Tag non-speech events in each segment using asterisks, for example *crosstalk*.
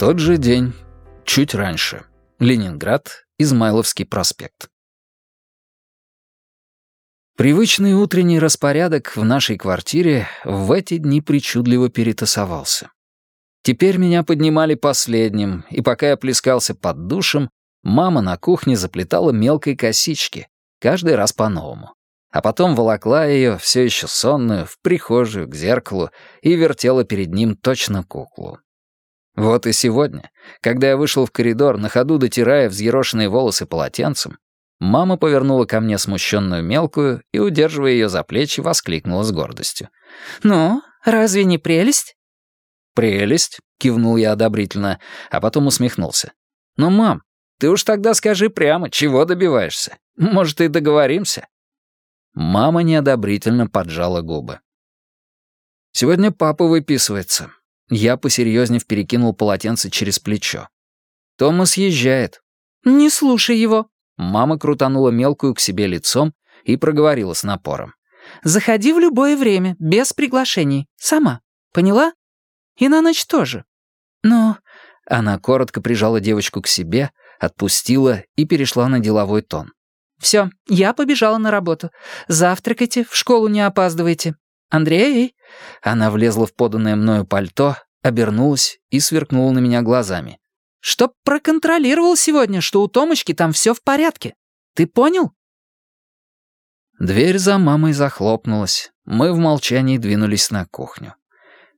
Тот же день, чуть раньше. Ленинград, Измайловский проспект. Привычный утренний распорядок в нашей квартире в эти дни причудливо перетасовался. Теперь меня поднимали последним, и пока я плескался под душем, мама на кухне заплетала мелкой косички, каждый раз по-новому. А потом волокла ее, все еще сонную, в прихожую, к зеркалу, и вертела перед ним точно куклу. Вот и сегодня, когда я вышел в коридор, на ходу дотирая взъерошенные волосы полотенцем, Мама повернула ко мне смущенную мелкую и, удерживая ее за плечи, воскликнула с гордостью. «Ну, разве не прелесть?» «Прелесть», — кивнул я одобрительно, а потом усмехнулся. «Ну, мам, ты уж тогда скажи прямо, чего добиваешься? Может, и договоримся?» Мама неодобрительно поджала губы. «Сегодня папа выписывается». Я посерьезнее перекинул полотенце через плечо. «Тома съезжает». «Не слушай его», Мама крутанула мелкую к себе лицом и проговорила с напором. «Заходи в любое время, без приглашений. Сама. Поняла? И на ночь тоже. Но...» Она коротко прижала девочку к себе, отпустила и перешла на деловой тон. «Все, я побежала на работу. Завтракайте, в школу не опаздывайте. Андрей!» Она влезла в поданное мною пальто, обернулась и сверкнула на меня глазами. Чтоб проконтролировал сегодня, что у Томочки там все в порядке. Ты понял?» Дверь за мамой захлопнулась. Мы в молчании двинулись на кухню.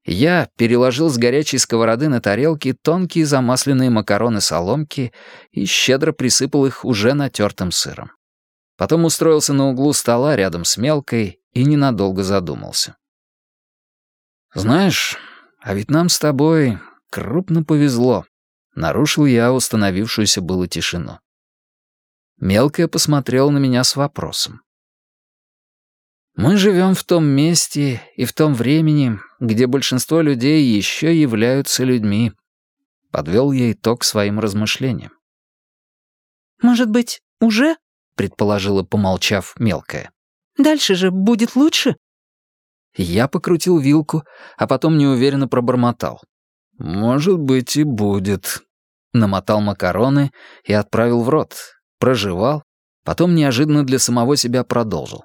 Я переложил с горячей сковороды на тарелки тонкие замасленные макароны-соломки и щедро присыпал их уже натертым сыром. Потом устроился на углу стола рядом с мелкой и ненадолго задумался. «Знаешь, а ведь нам с тобой крупно повезло», Нарушил я установившуюся было тишину. Мелкая посмотрела на меня с вопросом. Мы живем в том месте и в том времени, где большинство людей еще являются людьми. Подвел я итог своим размышлениям. «Может быть, уже?» — предположила, помолчав, мелкая. «Дальше же будет лучше?» Я покрутил вилку, а потом неуверенно пробормотал. «Может быть, и будет». Намотал макароны и отправил в рот. Прожевал, потом неожиданно для самого себя продолжил.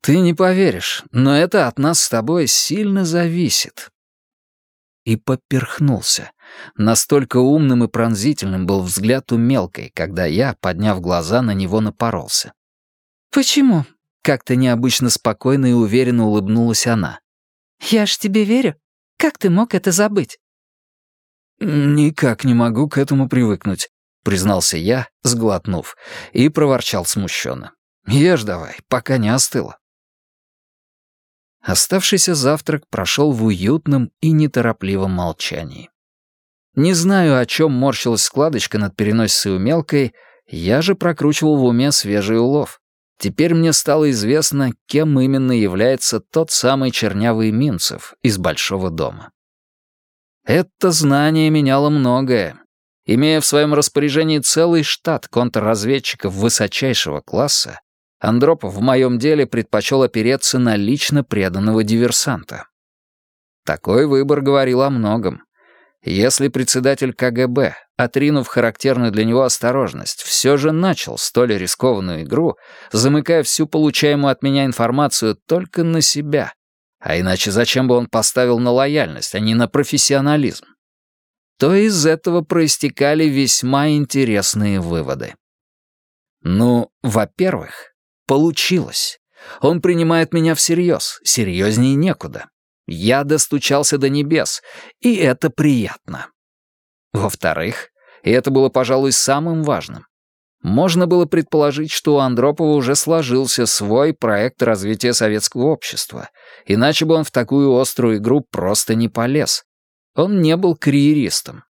«Ты не поверишь, но это от нас с тобой сильно зависит». И поперхнулся. Настолько умным и пронзительным был взгляд у мелкой, когда я, подняв глаза, на него напоролся. «Почему?» — как-то необычно спокойно и уверенно улыбнулась она. «Я ж тебе верю. Как ты мог это забыть?» «Никак не могу к этому привыкнуть», — признался я, сглотнув, и проворчал смущенно. «Ешь давай, пока не остыло». Оставшийся завтрак прошел в уютном и неторопливом молчании. Не знаю, о чем морщилась складочка над переносицей у мелкой, я же прокручивал в уме свежий улов. Теперь мне стало известно, кем именно является тот самый чернявый Минцев из большого дома. Это знание меняло многое. Имея в своем распоряжении целый штат контрразведчиков высочайшего класса, Андропов в моем деле предпочел опереться на лично преданного диверсанта. Такой выбор говорил о многом. Если председатель КГБ, отринув характерную для него осторожность, все же начал столь рискованную игру, замыкая всю получаемую от меня информацию только на себя, а иначе зачем бы он поставил на лояльность, а не на профессионализм? То из этого проистекали весьма интересные выводы. Ну, во-первых, получилось. Он принимает меня всерьез, серьезнее некуда. Я достучался до небес, и это приятно. Во-вторых, и это было, пожалуй, самым важным, можно было предположить, что у Андропова уже сложился свой проект развития советского общества, иначе бы он в такую острую игру просто не полез. Он не был карьеристом.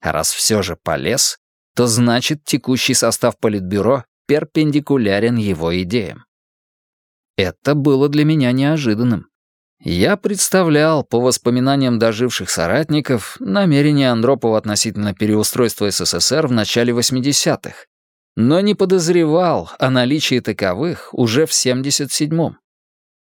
А раз все же полез, то значит текущий состав Политбюро перпендикулярен его идеям. Это было для меня неожиданным. Я представлял, по воспоминаниям доживших соратников, намерения Андропова относительно переустройства СССР в начале 80-х, но не подозревал о наличии таковых уже в 77-м.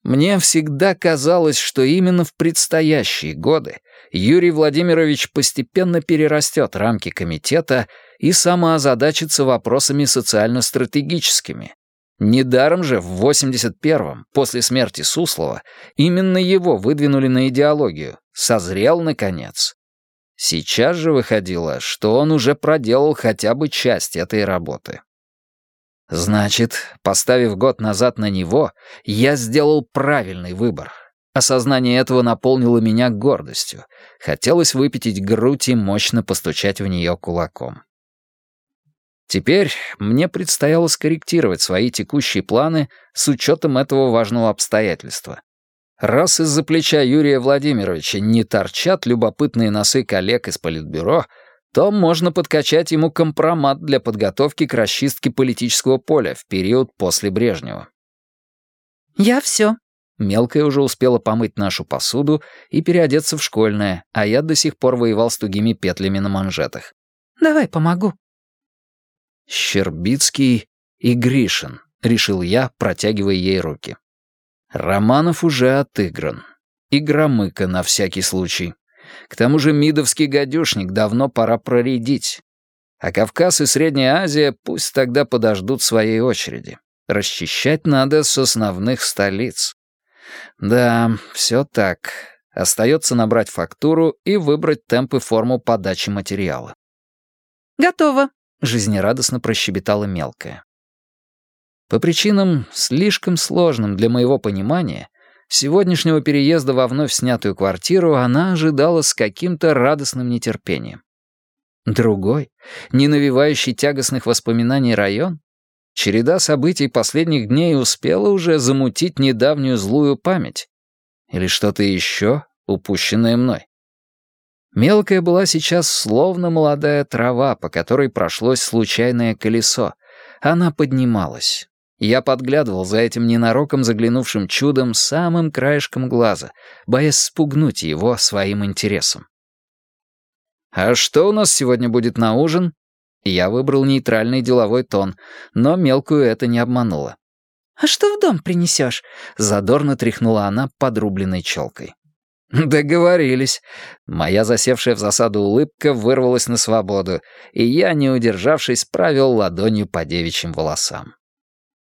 Мне всегда казалось, что именно в предстоящие годы Юрий Владимирович постепенно перерастет рамки комитета и самоозадачится вопросами социально-стратегическими. Недаром же в 81-м, после смерти Суслова, именно его выдвинули на идеологию. Созрел, наконец. Сейчас же выходило, что он уже проделал хотя бы часть этой работы. Значит, поставив год назад на него, я сделал правильный выбор. Осознание этого наполнило меня гордостью. Хотелось выпятить грудь и мощно постучать в нее кулаком. Теперь мне предстояло скорректировать свои текущие планы с учетом этого важного обстоятельства. Раз из-за плеча Юрия Владимировича не торчат любопытные носы коллег из Политбюро, то можно подкачать ему компромат для подготовки к расчистке политического поля в период после Брежнева. «Я все». Мелкая уже успела помыть нашу посуду и переодеться в школьное, а я до сих пор воевал с тугими петлями на манжетах. «Давай помогу». Щербицкий и Гришин, решил я, протягивая ей руки. Романов уже отыгран. И Громыко на всякий случай. К тому же мидовский гадюшник давно пора проредить. А Кавказ и Средняя Азия пусть тогда подождут своей очереди. Расчищать надо с основных столиц. Да, все так. Остается набрать фактуру и выбрать темп и форму подачи материала. «Готово», — жизнерадостно прощебетала мелкая. По причинам, слишком сложным для моего понимания, Сегодняшнего переезда во вновь снятую квартиру она ожидала с каким-то радостным нетерпением. Другой, не навевающий тягостных воспоминаний район, череда событий последних дней успела уже замутить недавнюю злую память. Или что-то еще, упущенное мной. Мелкая была сейчас словно молодая трава, по которой прошлось случайное колесо. Она поднималась, я подглядывал за этим ненароком заглянувшим чудом самым краешком глаза, боясь спугнуть его своим интересом. «А что у нас сегодня будет на ужин?» Я выбрал нейтральный деловой тон, но мелкую это не обмануло. «А что в дом принесешь?» — задорно тряхнула она подрубленной челкой. *laughs* «Договорились». Моя засевшая в засаду улыбка вырвалась на свободу, и я, не удержавшись, правил ладонью по девичьим волосам.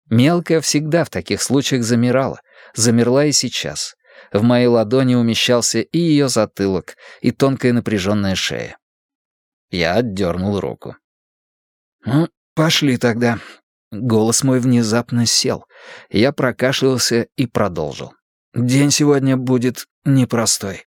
Мелкая всегда в таких случаях замирала. Замерла и сейчас. В моей ладони умещался и ее затылок, и тонкая напряженная шея. Я отдернул руку. «Ну, пошли тогда». Голос мой внезапно сел. Я прокашлялся и продолжил. «День сегодня будет непростой».